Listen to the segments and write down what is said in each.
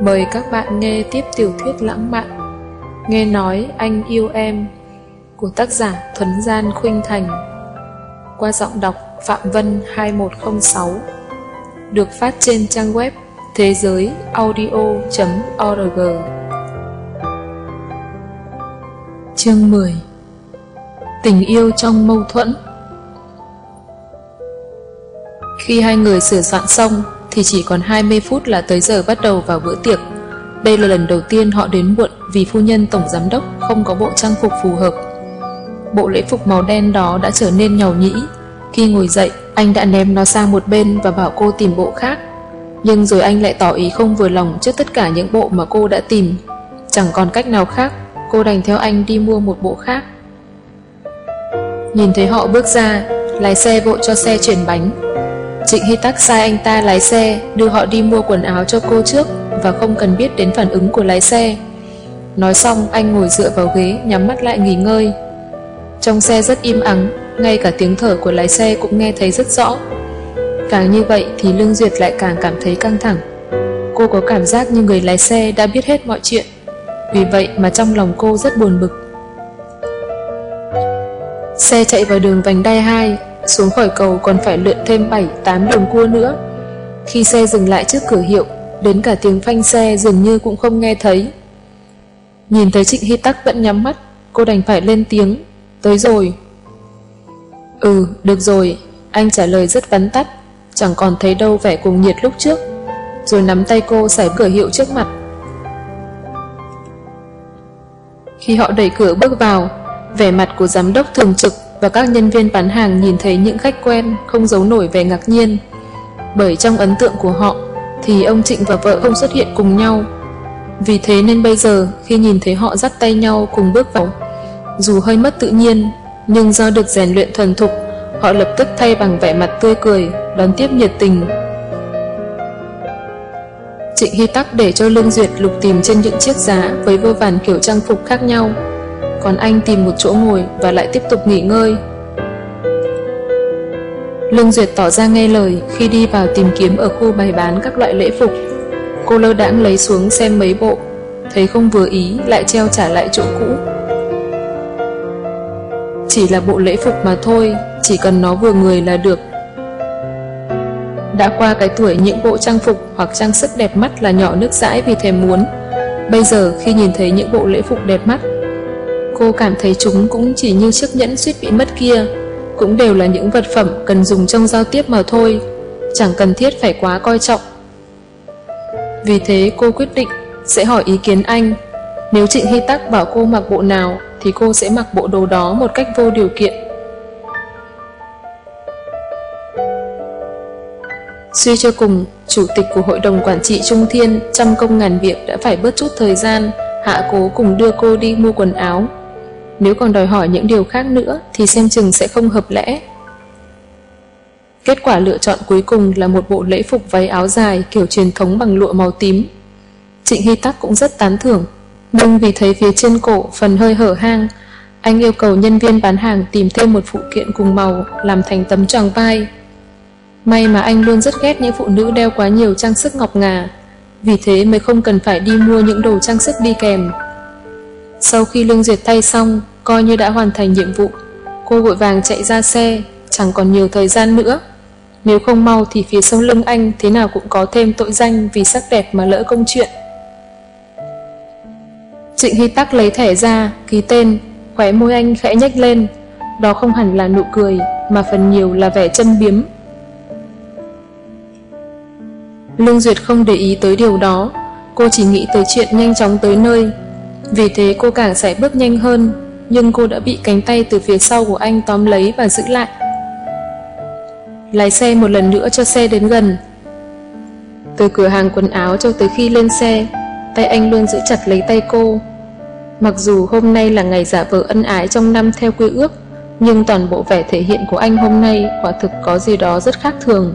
Mời các bạn nghe tiếp tiểu thuyết lãng mạn Nghe nói anh yêu em của tác giả Thuấn Gian Khuynh Thành qua giọng đọc Phạm Vân 2106 được phát trên trang web thế giới audio.org Chương 10 Tình yêu trong mâu thuẫn. Khi hai người sửa soạn xong thì chỉ còn 20 phút là tới giờ bắt đầu vào bữa tiệc. Đây là lần đầu tiên họ đến muộn vì phu nhân tổng giám đốc không có bộ trang phục phù hợp. Bộ lễ phục màu đen đó đã trở nên nhàu nhĩ. Khi ngồi dậy, anh đã ném nó sang một bên và bảo cô tìm bộ khác. Nhưng rồi anh lại tỏ ý không vừa lòng trước tất cả những bộ mà cô đã tìm. Chẳng còn cách nào khác, cô đành theo anh đi mua một bộ khác. Nhìn thấy họ bước ra, lái xe vội cho xe chuyển bánh. Trịnh Hy Tắc sai anh ta lái xe đưa họ đi mua quần áo cho cô trước và không cần biết đến phản ứng của lái xe. Nói xong anh ngồi dựa vào ghế nhắm mắt lại nghỉ ngơi. Trong xe rất im ắng, ngay cả tiếng thở của lái xe cũng nghe thấy rất rõ. Càng như vậy thì Lương Duyệt lại càng cảm thấy căng thẳng. Cô có cảm giác như người lái xe đã biết hết mọi chuyện. Vì vậy mà trong lòng cô rất buồn bực. Xe chạy vào đường vành đai 2, xuống khỏi cầu còn phải lượn thêm 7-8 đường cua nữa. Khi xe dừng lại trước cửa hiệu, đến cả tiếng phanh xe dường như cũng không nghe thấy. Nhìn thấy Trịnh Hy Tắc vẫn nhắm mắt, cô đành phải lên tiếng. Tới rồi. Ừ, được rồi. Anh trả lời rất vắn tắt, chẳng còn thấy đâu vẻ cùng nhiệt lúc trước. Rồi nắm tay cô xảy cửa hiệu trước mặt. Khi họ đẩy cửa bước vào, vẻ mặt của giám đốc thường trực và các nhân viên bán hàng nhìn thấy những khách quen không giấu nổi vẻ ngạc nhiên. Bởi trong ấn tượng của họ thì ông Trịnh và vợ không xuất hiện cùng nhau. Vì thế nên bây giờ khi nhìn thấy họ dắt tay nhau cùng bước vào, dù hơi mất tự nhiên, nhưng do được rèn luyện thuần thục, họ lập tức thay bằng vẻ mặt tươi cười, đón tiếp nhiệt tình. Trịnh Hy Tắc để cho Lương Duyệt lục tìm trên những chiếc giá với vô vàn kiểu trang phục khác nhau còn anh tìm một chỗ ngồi và lại tiếp tục nghỉ ngơi. Lương Duyệt tỏ ra nghe lời khi đi vào tìm kiếm ở khu bày bán các loại lễ phục. Cô lơ đãng lấy xuống xem mấy bộ, thấy không vừa ý lại treo trả lại chỗ cũ. Chỉ là bộ lễ phục mà thôi, chỉ cần nó vừa người là được. Đã qua cái tuổi những bộ trang phục hoặc trang sức đẹp mắt là nhỏ nước dãi vì thèm muốn. Bây giờ khi nhìn thấy những bộ lễ phục đẹp mắt Cô cảm thấy chúng cũng chỉ như chiếc nhẫn suýt bị mất kia, cũng đều là những vật phẩm cần dùng trong giao tiếp mà thôi, chẳng cần thiết phải quá coi trọng. Vì thế cô quyết định sẽ hỏi ý kiến anh. Nếu Trịnh Hy Tắc bảo cô mặc bộ nào thì cô sẽ mặc bộ đồ đó một cách vô điều kiện. Suy cho cùng, chủ tịch của Hội đồng Quản trị Trung Thiên trăm công ngàn việc đã phải bớt chút thời gian hạ cố cùng đưa cô đi mua quần áo nếu còn đòi hỏi những điều khác nữa thì xem chừng sẽ không hợp lẽ. Kết quả lựa chọn cuối cùng là một bộ lễ phục váy áo dài kiểu truyền thống bằng lụa màu tím. Trịnh Hy Tắc cũng rất tán thưởng, nhưng vì thấy phía trên cổ phần hơi hở hang, anh yêu cầu nhân viên bán hàng tìm thêm một phụ kiện cùng màu làm thành tấm tròn vai. May mà anh luôn rất ghét những phụ nữ đeo quá nhiều trang sức ngọc ngà, vì thế mới không cần phải đi mua những đồ trang sức đi kèm. Sau khi Lương Duyệt tay xong, coi như đã hoàn thành nhiệm vụ, cô vội vàng chạy ra xe, chẳng còn nhiều thời gian nữa. Nếu không mau thì phía sau lưng anh thế nào cũng có thêm tội danh vì sắc đẹp mà lỡ công chuyện. Trịnh Hy Tắc lấy thẻ ra, ký tên, khóe môi anh khẽ nhếch lên. Đó không hẳn là nụ cười, mà phần nhiều là vẻ chân biếm. Lương Duyệt không để ý tới điều đó, cô chỉ nghĩ tới chuyện nhanh chóng tới nơi, vì thế cô càng sẽ bước nhanh hơn, nhưng cô đã bị cánh tay từ phía sau của anh tóm lấy và giữ lại. Lái xe một lần nữa cho xe đến gần. Từ cửa hàng quần áo cho tới khi lên xe, tay anh luôn giữ chặt lấy tay cô. Mặc dù hôm nay là ngày giả vờ ân ái trong năm theo quy ước, nhưng toàn bộ vẻ thể hiện của anh hôm nay quả thực có gì đó rất khác thường.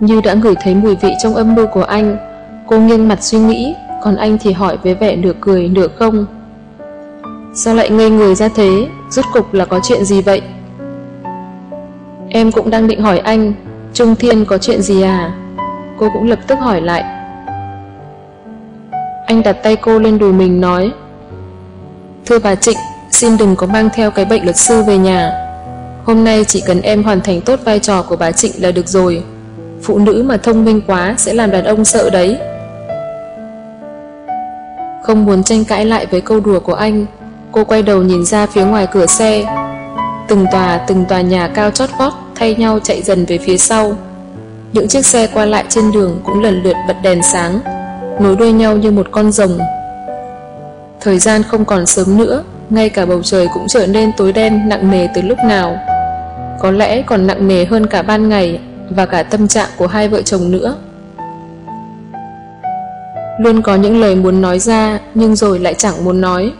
Như đã ngửi thấy mùi vị trong âm mưu của anh, Cô nghiêng mặt suy nghĩ, còn anh thì hỏi với vẻ nửa cười nửa không. Sao lại ngây người ra thế, rốt cục là có chuyện gì vậy? Em cũng đang định hỏi anh, Trung Thiên có chuyện gì à? Cô cũng lập tức hỏi lại. Anh đặt tay cô lên đùi mình nói Thưa bà Trịnh, xin đừng có mang theo cái bệnh luật sư về nhà. Hôm nay chỉ cần em hoàn thành tốt vai trò của bà Trịnh là được rồi. Phụ nữ mà thông minh quá sẽ làm đàn ông sợ đấy. Không muốn tranh cãi lại với câu đùa của anh, cô quay đầu nhìn ra phía ngoài cửa xe. Từng tòa, từng tòa nhà cao chót vót thay nhau chạy dần về phía sau. Những chiếc xe qua lại trên đường cũng lần lượt bật đèn sáng, nối đuôi nhau như một con rồng. Thời gian không còn sớm nữa, ngay cả bầu trời cũng trở nên tối đen nặng nề từ lúc nào. Có lẽ còn nặng nề hơn cả ban ngày và cả tâm trạng của hai vợ chồng nữa. Luôn có những lời muốn nói ra nhưng rồi lại chẳng muốn nói.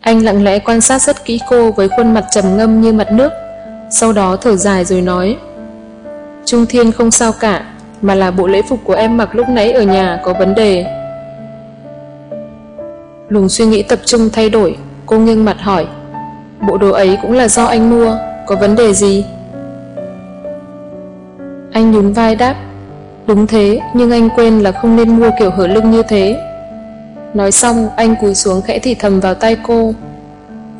Anh lặng lẽ quan sát rất kỹ cô với khuôn mặt trầm ngâm như mặt nước, sau đó thở dài rồi nói Trung Thiên không sao cả, mà là bộ lễ phục của em mặc lúc nãy ở nhà có vấn đề. Lùng suy nghĩ tập trung thay đổi, cô nghiêng mặt hỏi Bộ đồ ấy cũng là do anh mua, có vấn đề gì? Anh nhún vai đáp Đúng thế, nhưng anh quên là không nên mua kiểu hở lưng như thế. Nói xong, anh cúi xuống khẽ thì thầm vào tay cô.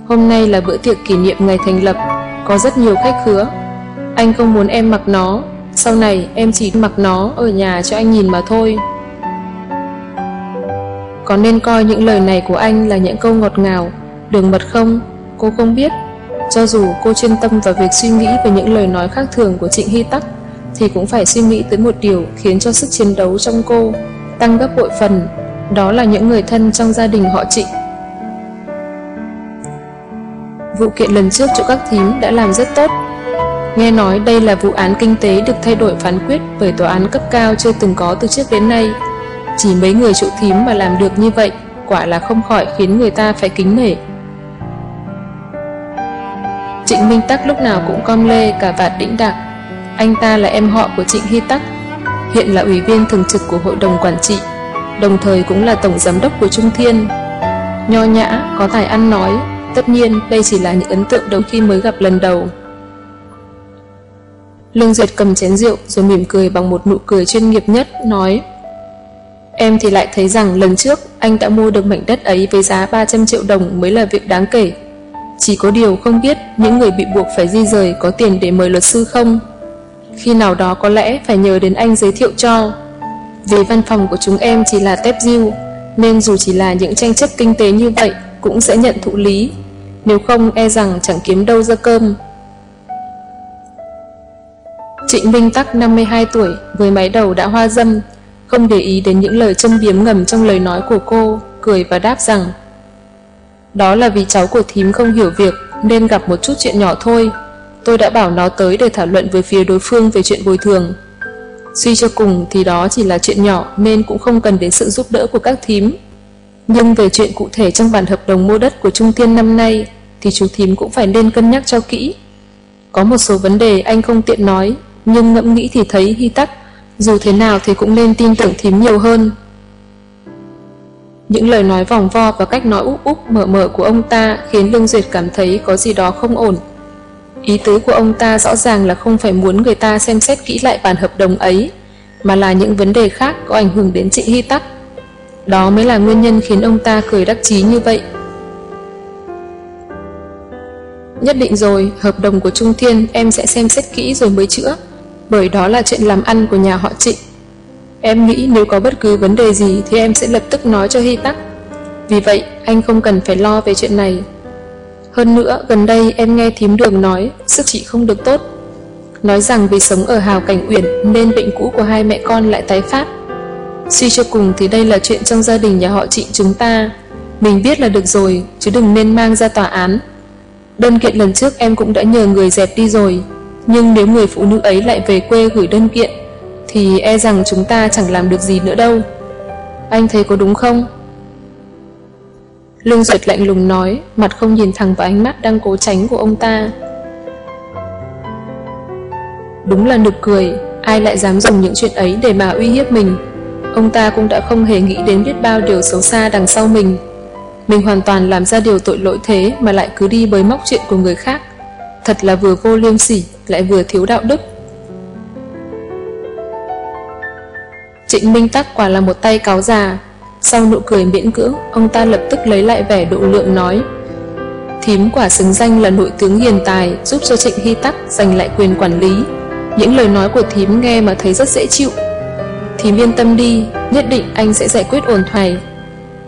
Hôm nay là bữa tiệc kỷ niệm ngày thành lập, có rất nhiều khách khứa. Anh không muốn em mặc nó, sau này em chỉ mặc nó ở nhà cho anh nhìn mà thôi. Có nên coi những lời này của anh là những câu ngọt ngào, đường mật không? Cô không biết. Cho dù cô chuyên tâm vào việc suy nghĩ về những lời nói khác thường của Trịnh Hy Tắc, thì cũng phải suy nghĩ tới một điều khiến cho sức chiến đấu trong cô tăng gấp bội phần, đó là những người thân trong gia đình họ Trịnh. Vụ kiện lần trước chỗ các thím đã làm rất tốt. Nghe nói đây là vụ án kinh tế được thay đổi phán quyết bởi tòa án cấp cao chưa từng có từ trước đến nay. Chỉ mấy người chỗ thím mà làm được như vậy, quả là không khỏi khiến người ta phải kính nể. Trịnh Minh Tắc lúc nào cũng com lê cả vạt đĩnh đạc anh ta là em họ của Trịnh Hy Tắc, hiện là ủy viên thường trực của Hội đồng Quản trị, đồng thời cũng là tổng giám đốc của Trung Thiên. Nho nhã, có tài ăn nói, tất nhiên đây chỉ là những ấn tượng đầu khi mới gặp lần đầu. Lương Duyệt cầm chén rượu rồi mỉm cười bằng một nụ cười chuyên nghiệp nhất, nói Em thì lại thấy rằng lần trước anh đã mua được mảnh đất ấy với giá 300 triệu đồng mới là việc đáng kể. Chỉ có điều không biết những người bị buộc phải di rời có tiền để mời luật sư không? Khi nào đó có lẽ phải nhờ đến anh giới thiệu cho. Vì văn phòng của chúng em chỉ là tép diêu, nên dù chỉ là những tranh chấp kinh tế như vậy cũng sẽ nhận thụ lý. Nếu không e rằng chẳng kiếm đâu ra cơm. Trịnh Minh Tắc 52 tuổi với mái đầu đã hoa dâm, không để ý đến những lời châm biếm ngầm trong lời nói của cô, cười và đáp rằng Đó là vì cháu của thím không hiểu việc nên gặp một chút chuyện nhỏ thôi. Tôi đã bảo nó tới để thảo luận với phía đối phương về chuyện bồi thường. Suy cho cùng thì đó chỉ là chuyện nhỏ nên cũng không cần đến sự giúp đỡ của các thím. Nhưng về chuyện cụ thể trong bản hợp đồng mua đất của Trung Tiên năm nay thì chú thím cũng phải nên cân nhắc cho kỹ. Có một số vấn đề anh không tiện nói, nhưng ngẫm nghĩ thì thấy hy tắc, dù thế nào thì cũng nên tin tưởng thím nhiều hơn. Những lời nói vòng vo và cách nói úp úp mở mở của ông ta khiến Lương Duyệt cảm thấy có gì đó không ổn. Ý tứ của ông ta rõ ràng là không phải muốn người ta xem xét kỹ lại bản hợp đồng ấy, mà là những vấn đề khác có ảnh hưởng đến Trịnh Hy Tắc. Đó mới là nguyên nhân khiến ông ta cười đắc chí như vậy. Nhất định rồi, hợp đồng của Trung Thiên em sẽ xem xét kỹ rồi mới chữa, bởi đó là chuyện làm ăn của nhà họ Trịnh. Em nghĩ nếu có bất cứ vấn đề gì thì em sẽ lập tức nói cho Hy Tắc. Vì vậy, anh không cần phải lo về chuyện này. Hơn nữa, gần đây em nghe thím đường nói sức chị không được tốt. Nói rằng vì sống ở hào cảnh uyển nên bệnh cũ của hai mẹ con lại tái phát. Suy cho cùng thì đây là chuyện trong gia đình nhà họ chị chúng ta. Mình biết là được rồi, chứ đừng nên mang ra tòa án. Đơn kiện lần trước em cũng đã nhờ người dẹp đi rồi. Nhưng nếu người phụ nữ ấy lại về quê gửi đơn kiện, thì e rằng chúng ta chẳng làm được gì nữa đâu. Anh thấy có đúng không? Lương Duyệt lạnh lùng nói, mặt không nhìn thẳng vào ánh mắt đang cố tránh của ông ta. Đúng là nực cười, ai lại dám dùng những chuyện ấy để mà uy hiếp mình. Ông ta cũng đã không hề nghĩ đến biết bao điều xấu xa đằng sau mình. Mình hoàn toàn làm ra điều tội lỗi thế mà lại cứ đi bới móc chuyện của người khác. Thật là vừa vô liêm sỉ, lại vừa thiếu đạo đức. Trịnh Minh Tắc quả là một tay cáo già. Sau nụ cười miễn cưỡng, ông ta lập tức lấy lại vẻ độ lượng nói Thím quả xứng danh là nội tướng hiền tài giúp cho Trịnh Hy Tắc giành lại quyền quản lý. Những lời nói của thím nghe mà thấy rất dễ chịu. Thím yên tâm đi, nhất định anh sẽ giải quyết ổn thỏa.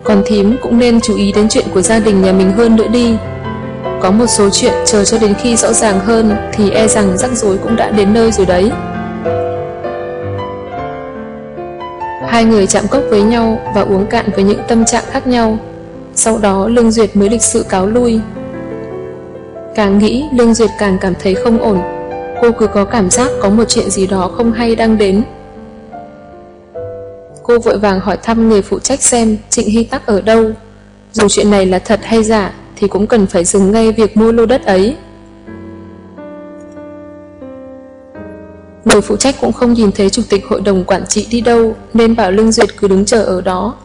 Còn thím cũng nên chú ý đến chuyện của gia đình nhà mình hơn nữa đi. Có một số chuyện chờ cho đến khi rõ ràng hơn thì e rằng rắc rối cũng đã đến nơi rồi đấy. Hai người chạm cốc với nhau và uống cạn với những tâm trạng khác nhau. Sau đó, Lương Duyệt mới lịch sự cáo lui. Càng nghĩ, Lương Duyệt càng cảm thấy không ổn. Cô cứ có cảm giác có một chuyện gì đó không hay đang đến. Cô vội vàng hỏi thăm người phụ trách xem Trịnh Hy Tắc ở đâu. Dù chuyện này là thật hay giả thì cũng cần phải dừng ngay việc mua lô đất ấy. Người phụ trách cũng không nhìn thấy chủ tịch hội đồng quản trị đi đâu nên bảo Lương Duyệt cứ đứng chờ ở đó.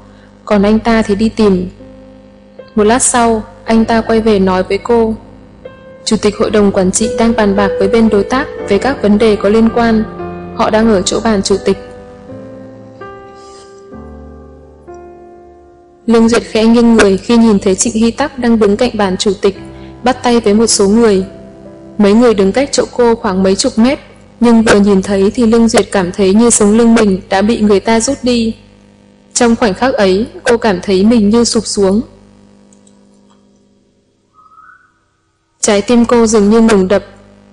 Còn anh ta thì đi tìm. Một lát sau, anh ta quay về nói với cô. Chủ tịch hội đồng quản trị đang bàn bạc với bên đối tác về các vấn đề có liên quan. Họ đang ở chỗ bàn chủ tịch. Lương Duyệt khẽ nghiêng người khi nhìn thấy Trịnh Hy Tắc đang đứng cạnh bàn chủ tịch, bắt tay với một số người. Mấy người đứng cách chỗ cô khoảng mấy chục mét, nhưng vừa nhìn thấy thì Lương Duyệt cảm thấy như sống lưng mình đã bị người ta rút đi. Trong khoảnh khắc ấy, cô cảm thấy mình như sụp xuống. Trái tim cô dường như ngừng đập,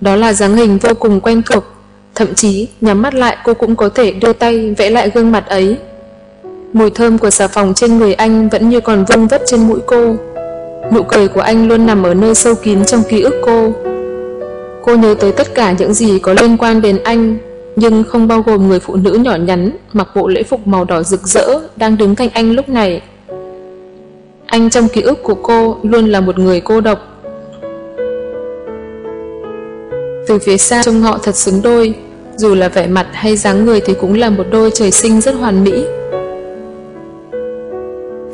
đó là dáng hình vô cùng quen thuộc, thậm chí nhắm mắt lại cô cũng có thể đưa tay vẽ lại gương mặt ấy. Mùi thơm của xà phòng trên người anh vẫn như còn vương vất trên mũi cô. Nụ cười của anh luôn nằm ở nơi sâu kín trong ký ức cô. Cô nhớ tới tất cả những gì có liên quan đến anh, nhưng không bao gồm người phụ nữ nhỏ nhắn mặc bộ lễ phục màu đỏ rực rỡ đang đứng cạnh anh lúc này. Anh trong ký ức của cô luôn là một người cô độc. Từ phía xa trông họ thật xứng đôi, dù là vẻ mặt hay dáng người thì cũng là một đôi trời sinh rất hoàn mỹ.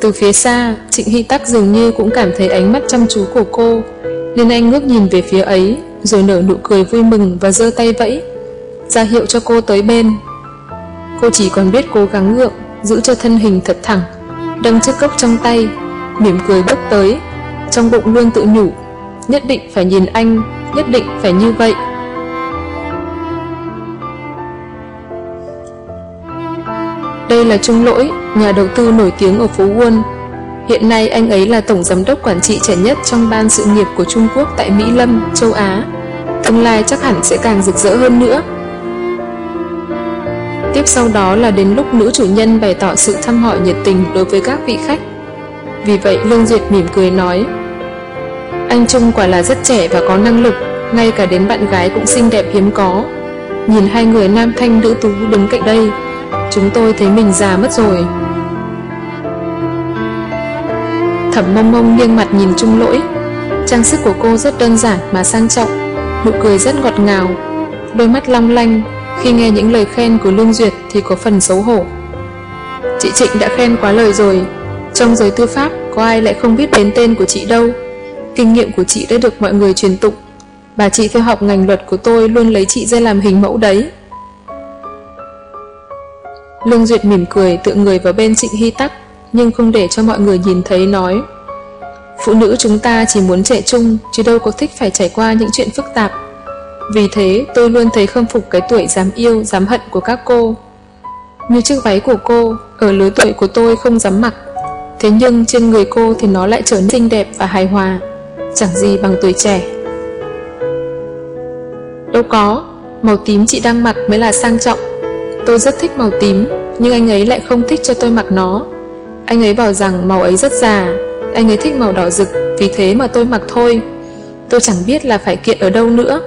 Từ phía xa, Trịnh Hy Tắc dường như cũng cảm thấy ánh mắt chăm chú của cô, nên anh ngước nhìn về phía ấy, rồi nở nụ cười vui mừng và giơ tay vẫy, ra hiệu cho cô tới bên. Cô chỉ còn biết cố gắng ngượng, giữ cho thân hình thật thẳng, đâm chiếc cốc trong tay, mỉm cười bước tới, trong bụng luôn tự nhủ, nhất định phải nhìn anh, nhất định phải như vậy. Đây là Trung Lỗi, nhà đầu tư nổi tiếng ở phố quân Hiện nay anh ấy là tổng giám đốc quản trị trẻ nhất trong ban sự nghiệp của Trung Quốc tại Mỹ Lâm, châu Á. Tương lai chắc hẳn sẽ càng rực rỡ hơn nữa. Tiếp sau đó là đến lúc nữ chủ nhân bày tỏ sự thăm hỏi nhiệt tình đối với các vị khách. Vì vậy Lương Duyệt mỉm cười nói Anh Trung quả là rất trẻ và có năng lực, ngay cả đến bạn gái cũng xinh đẹp hiếm có. Nhìn hai người nam thanh nữ tú đứng cạnh đây, Chúng tôi thấy mình già mất rồi Thẩm mông mông nghiêng mặt nhìn trung lỗi. Trang sức của cô rất đơn giản mà sang trọng, Nụ cười rất ngọt ngào. Đôi mắt long lanh, Khi nghe những lời khen của Lương Duyệt Thì có phần xấu hổ. Chị Trịnh đã khen quá lời rồi, Trong giới tư pháp có ai lại không biết đến tên của chị đâu. Kinh nghiệm của chị đã được mọi người truyền tụng. Bà chị theo học ngành luật của tôi Luôn lấy chị ra làm hình mẫu đấy. Lương Duyệt mỉm cười tựa người vào bên Trịnh Hy Tắc nhưng không để cho mọi người nhìn thấy nói. Phụ nữ chúng ta chỉ muốn trẻ trung chứ đâu có thích phải trải qua những chuyện phức tạp. Vì thế tôi luôn thấy khâm phục cái tuổi dám yêu, dám hận của các cô. Như chiếc váy của cô, ở lứa tuổi của tôi không dám mặc. Thế nhưng trên người cô thì nó lại trở nên xinh đẹp và hài hòa Chẳng gì bằng tuổi trẻ. Đâu có, màu tím chị đang mặc mới là sang trọng. Tôi rất thích màu tím, nhưng anh ấy lại không thích cho tôi mặc nó. Anh ấy bảo rằng màu ấy rất già, anh ấy thích màu đỏ rực, vì thế mà tôi mặc thôi. Tôi chẳng biết là phải kiện ở đâu nữa.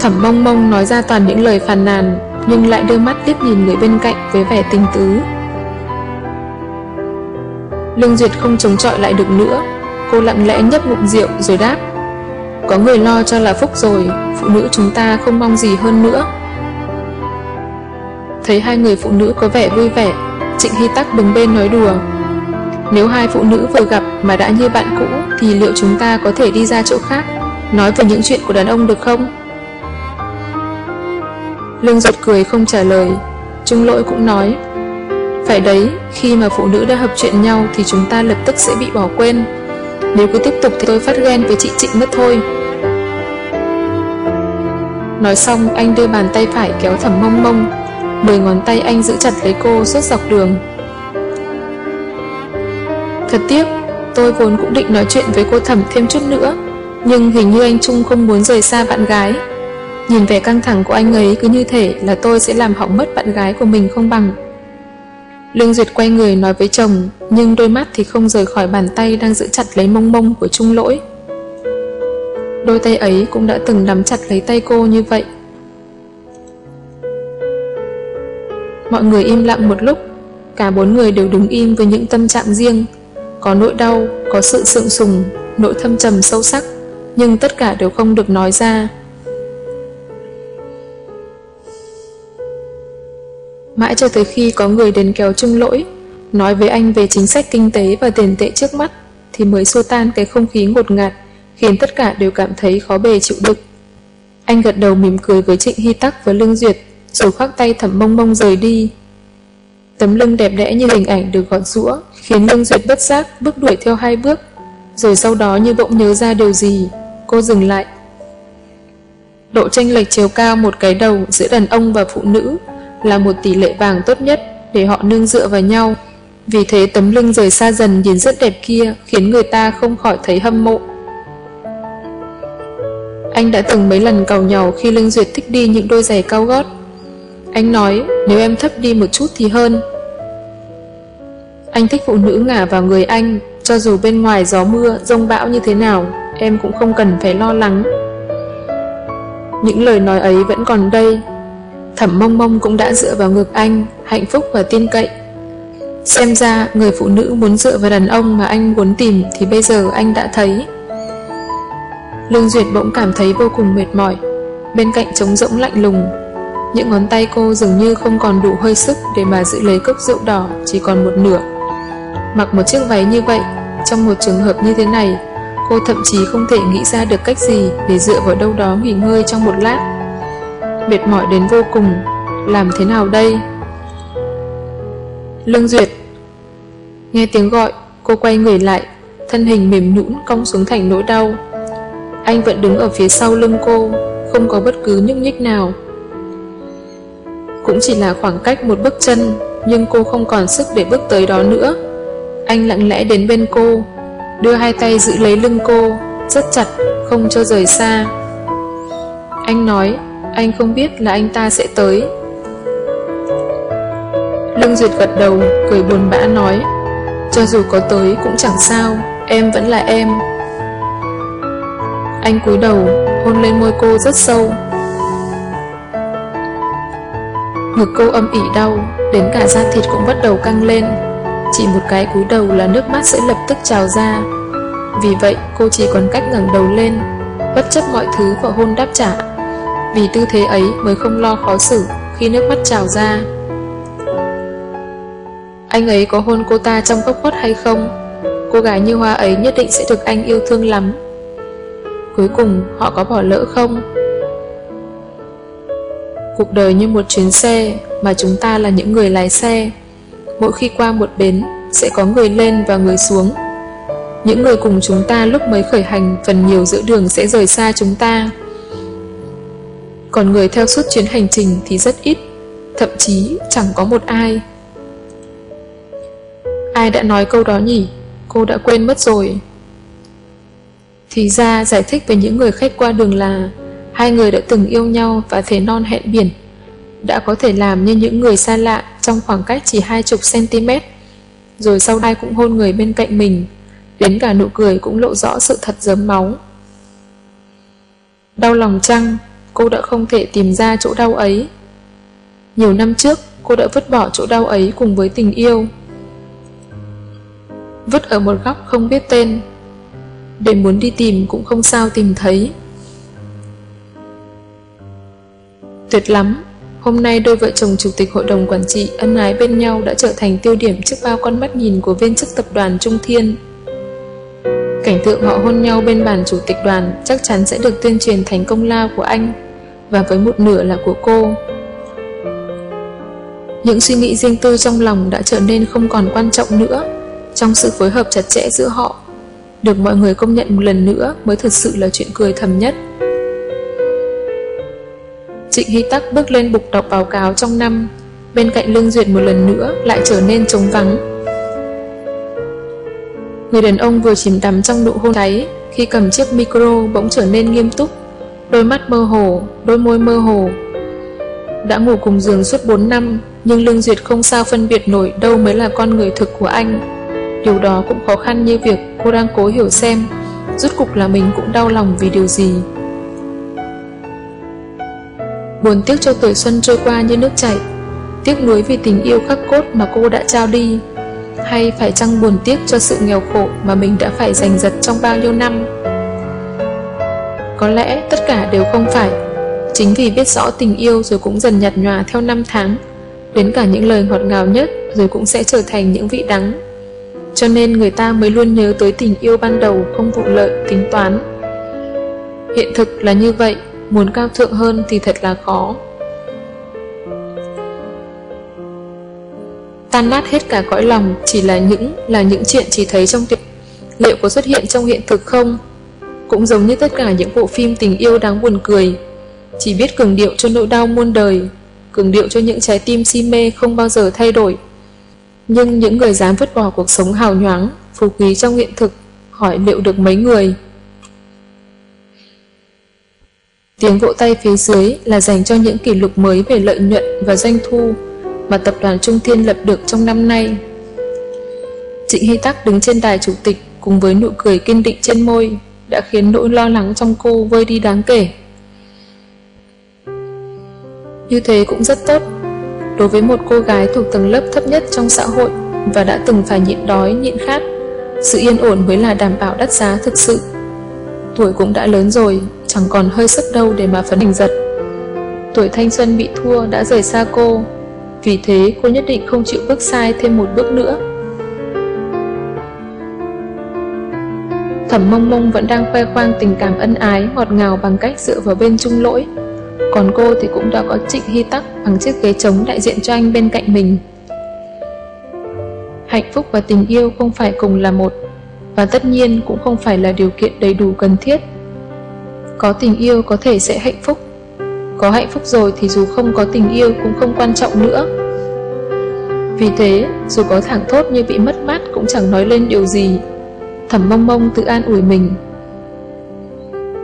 Thẩm mông mông nói ra toàn những lời phàn nàn, nhưng lại đưa mắt liếc nhìn người bên cạnh với vẻ tình tứ. Lương Duyệt không chống chọi lại được nữa, cô lặng lẽ nhấp ngụm rượu rồi đáp. Có người lo cho là phúc rồi, phụ nữ chúng ta không mong gì hơn nữa. Thấy hai người phụ nữ có vẻ vui vẻ, Trịnh Hy Tắc đứng bên nói đùa. Nếu hai phụ nữ vừa gặp mà đã như bạn cũ thì liệu chúng ta có thể đi ra chỗ khác, nói về những chuyện của đàn ông được không? Lương giật cười không trả lời, Trung lỗi cũng nói, phải đấy, khi mà phụ nữ đã hợp chuyện nhau thì chúng ta lập tức sẽ bị bỏ quên. Nếu cứ tiếp tục thì tôi phát ghen với chị Trịnh mất thôi. Nói xong, anh đưa bàn tay phải kéo thẩm mông mông. Mười ngón tay anh giữ chặt lấy cô suốt dọc đường. Thật tiếc, tôi vốn cũng định nói chuyện với cô thẩm thêm chút nữa, nhưng hình như anh Trung không muốn rời xa bạn gái. Nhìn vẻ căng thẳng của anh ấy cứ như thể là tôi sẽ làm hỏng mất bạn gái của mình không bằng. Lương Duyệt quay người nói với chồng, nhưng đôi mắt thì không rời khỏi bàn tay đang giữ chặt lấy mông mông của Trung Lỗi. Đôi tay ấy cũng đã từng nắm chặt lấy tay cô như vậy. Mọi người im lặng một lúc, cả bốn người đều đứng im với những tâm trạng riêng. Có nỗi đau, có sự sượng sùng, nỗi thâm trầm sâu sắc, nhưng tất cả đều không được nói ra. Mãi cho tới khi có người đến kéo chung lỗi, nói với anh về chính sách kinh tế và tiền tệ trước mắt, thì mới xua tan cái không khí ngột ngạt, khiến tất cả đều cảm thấy khó bề chịu đựng. Anh gật đầu mỉm cười với Trịnh Hy Tắc và Lương Duyệt, rồi khoác tay thẩm mông mông rời đi. Tấm lưng đẹp đẽ như hình ảnh được gọt rũa, khiến Lương Duyệt bất giác bước đuổi theo hai bước, rồi sau đó như bỗng nhớ ra điều gì, cô dừng lại. Độ tranh lệch chiều cao một cái đầu giữa đàn ông và phụ nữ là một tỷ lệ vàng tốt nhất để họ nương dựa vào nhau. Vì thế tấm lưng rời xa dần nhìn rất đẹp kia khiến người ta không khỏi thấy hâm mộ. Anh đã từng mấy lần cầu nhau khi Lương Duyệt thích đi những đôi giày cao gót. Anh nói nếu em thấp đi một chút thì hơn. Anh thích phụ nữ ngả vào người anh, cho dù bên ngoài gió mưa, rông bão như thế nào, em cũng không cần phải lo lắng. Những lời nói ấy vẫn còn đây, Thẩm mông mông cũng đã dựa vào ngực anh, hạnh phúc và tin cậy. Xem ra, người phụ nữ muốn dựa vào đàn ông mà anh muốn tìm thì bây giờ anh đã thấy. Lương Duyệt bỗng cảm thấy vô cùng mệt mỏi, bên cạnh trống rỗng lạnh lùng. Những ngón tay cô dường như không còn đủ hơi sức để mà giữ lấy cốc rượu đỏ chỉ còn một nửa. Mặc một chiếc váy như vậy, trong một trường hợp như thế này, cô thậm chí không thể nghĩ ra được cách gì để dựa vào đâu đó nghỉ ngơi trong một lát mệt mỏi đến vô cùng, làm thế nào đây? Lương Duyệt Nghe tiếng gọi, cô quay người lại, thân hình mềm nhũn cong xuống thành nỗi đau. Anh vẫn đứng ở phía sau lưng cô, không có bất cứ nhúc nhích nào. Cũng chỉ là khoảng cách một bước chân, nhưng cô không còn sức để bước tới đó nữa. Anh lặng lẽ đến bên cô, đưa hai tay giữ lấy lưng cô, rất chặt, không cho rời xa. Anh nói, anh không biết là anh ta sẽ tới. Lương Duyệt gật đầu, cười buồn bã nói, cho dù có tới cũng chẳng sao, em vẫn là em. Anh cúi đầu, hôn lên môi cô rất sâu. Ngực cô âm ỉ đau, đến cả da thịt cũng bắt đầu căng lên. Chỉ một cái cúi đầu là nước mắt sẽ lập tức trào ra. Vì vậy cô chỉ còn cách ngẩng đầu lên, bất chấp mọi thứ và hôn đáp trả. Vì tư thế ấy mới không lo khó xử khi nước mắt trào ra. Anh ấy có hôn cô ta trong góc khuất hay không? Cô gái như hoa ấy nhất định sẽ được anh yêu thương lắm. Cuối cùng họ có bỏ lỡ không? Cuộc đời như một chuyến xe mà chúng ta là những người lái xe. Mỗi khi qua một bến sẽ có người lên và người xuống. Những người cùng chúng ta lúc mới khởi hành phần nhiều giữa đường sẽ rời xa chúng ta còn người theo suốt chuyến hành trình thì rất ít, thậm chí chẳng có một ai. Ai đã nói câu đó nhỉ? Cô đã quên mất rồi. Thì ra giải thích về những người khách qua đường là hai người đã từng yêu nhau và thế non hẹn biển, đã có thể làm như những người xa lạ trong khoảng cách chỉ hai chục cm, rồi sau đây cũng hôn người bên cạnh mình, đến cả nụ cười cũng lộ rõ sự thật dớm máu. Đau lòng chăng cô đã không thể tìm ra chỗ đau ấy. Nhiều năm trước, cô đã vứt bỏ chỗ đau ấy cùng với tình yêu. Vứt ở một góc không biết tên. Để muốn đi tìm cũng không sao tìm thấy. Tuyệt lắm, hôm nay đôi vợ chồng chủ tịch hội đồng quản trị ân ái bên nhau đã trở thành tiêu điểm trước bao con mắt nhìn của viên chức tập đoàn Trung Thiên. Cảnh tượng họ hôn nhau bên bàn chủ tịch đoàn chắc chắn sẽ được tuyên truyền thành công lao của anh và với một nửa là của cô. Những suy nghĩ riêng tư trong lòng đã trở nên không còn quan trọng nữa trong sự phối hợp chặt chẽ giữa họ. Được mọi người công nhận một lần nữa mới thực sự là chuyện cười thầm nhất. Trịnh Hy Tắc bước lên bục đọc báo cáo trong năm, bên cạnh Lương Duyệt một lần nữa lại trở nên trống vắng. Người đàn ông vừa chìm đắm trong nụ hôn đáy, khi cầm chiếc micro bỗng trở nên nghiêm túc, đôi mắt mơ hồ, đôi môi mơ hồ. Đã ngủ cùng giường suốt 4 năm, nhưng Lương Duyệt không sao phân biệt nổi đâu mới là con người thực của anh. Điều đó cũng khó khăn như việc cô đang cố hiểu xem, rút cục là mình cũng đau lòng vì điều gì. Buồn tiếc cho tuổi xuân trôi qua như nước chảy, tiếc nuối vì tình yêu khắc cốt mà cô đã trao đi, hay phải chăng buồn tiếc cho sự nghèo khổ mà mình đã phải giành giật trong bao nhiêu năm. Có lẽ tất cả đều không phải, chính vì biết rõ tình yêu rồi cũng dần nhạt nhòa theo năm tháng, đến cả những lời ngọt ngào nhất rồi cũng sẽ trở thành những vị đắng. Cho nên người ta mới luôn nhớ tới tình yêu ban đầu không vụ lợi, tính toán. Hiện thực là như vậy, muốn cao thượng hơn thì thật là khó. Tan nát hết cả cõi lòng chỉ là những là những chuyện chỉ thấy trong tiệm. Liệu có xuất hiện trong hiện thực không? Cũng giống như tất cả những bộ phim tình yêu đáng buồn cười, chỉ biết cường điệu cho nỗi đau muôn đời, cường điệu cho những trái tim si mê không bao giờ thay đổi. Nhưng những người dám vứt bỏ cuộc sống hào nhoáng, phú quý trong hiện thực, hỏi liệu được mấy người? Tiếng vỗ tay phía dưới là dành cho những kỷ lục mới về lợi nhuận và doanh thu mà tập đoàn Trung Thiên lập được trong năm nay. Trịnh Hy Tắc đứng trên đài chủ tịch cùng với nụ cười kiên định trên môi đã khiến nỗi lo lắng trong cô vơi đi đáng kể. Như thế cũng rất tốt. Đối với một cô gái thuộc tầng lớp thấp nhất trong xã hội và đã từng phải nhịn đói, nhịn khát, sự yên ổn mới là đảm bảo đắt giá thực sự. Tuổi cũng đã lớn rồi, chẳng còn hơi sức đâu để mà phấn hình giật. Tuổi thanh xuân bị thua đã rời xa cô, vì thế cô nhất định không chịu bước sai thêm một bước nữa. Thẩm mông mông vẫn đang khoe khoang tình cảm ân ái ngọt ngào bằng cách dựa vào bên trung lỗi. Còn cô thì cũng đã có trịnh hy tắc bằng chiếc ghế trống đại diện cho anh bên cạnh mình. Hạnh phúc và tình yêu không phải cùng là một, và tất nhiên cũng không phải là điều kiện đầy đủ cần thiết. Có tình yêu có thể sẽ hạnh phúc, có hạnh phúc rồi thì dù không có tình yêu cũng không quan trọng nữa. Vì thế, dù có thẳng thốt như bị mất mát cũng chẳng nói lên điều gì. Thẩm mông mông tự an ủi mình.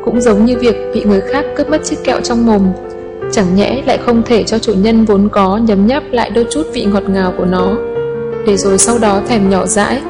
Cũng giống như việc bị người khác cướp mất chiếc kẹo trong mồm, chẳng nhẽ lại không thể cho chủ nhân vốn có nhấm nháp lại đôi chút vị ngọt ngào của nó, để rồi sau đó thèm nhỏ dãi